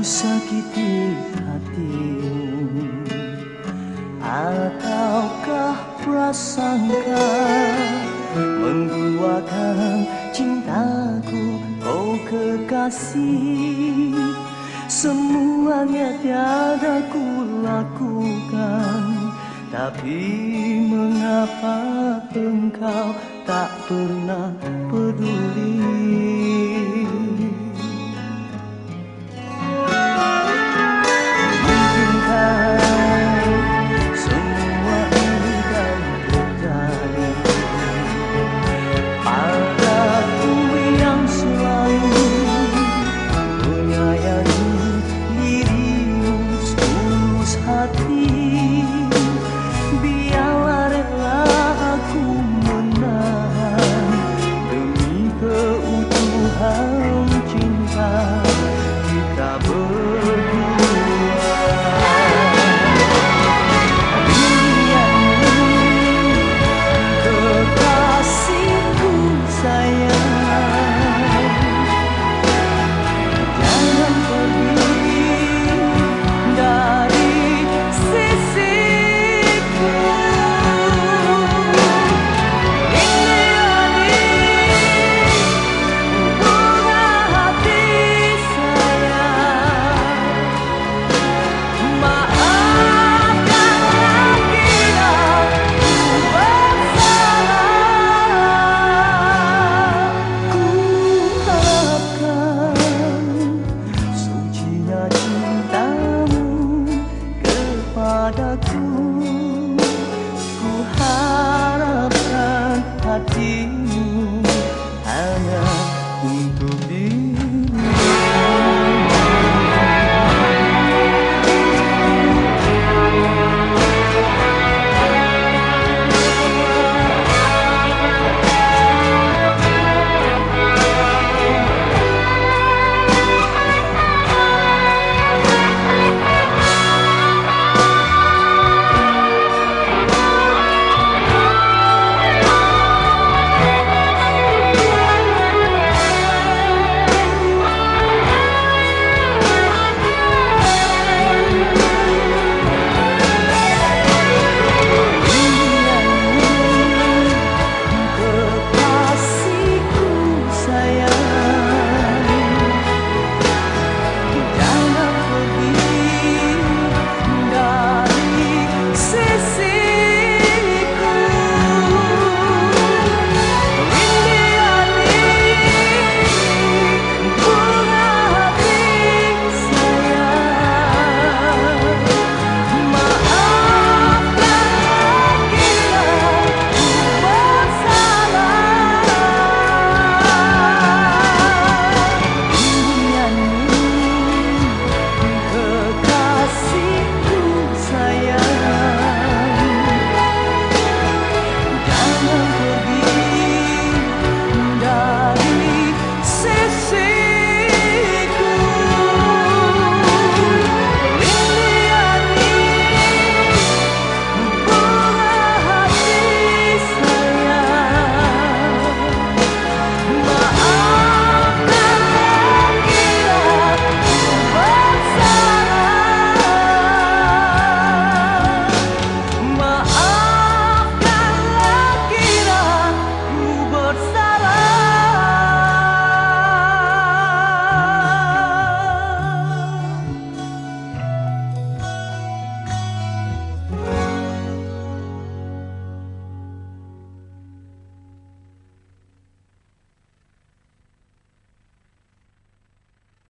Aku sakiti hatimu? Ataukah prasangka Mengguakan cintaku? Oh kekasih Semuanya tiada ku lakukan. Tapi mengapa engkau tak pernah peduli?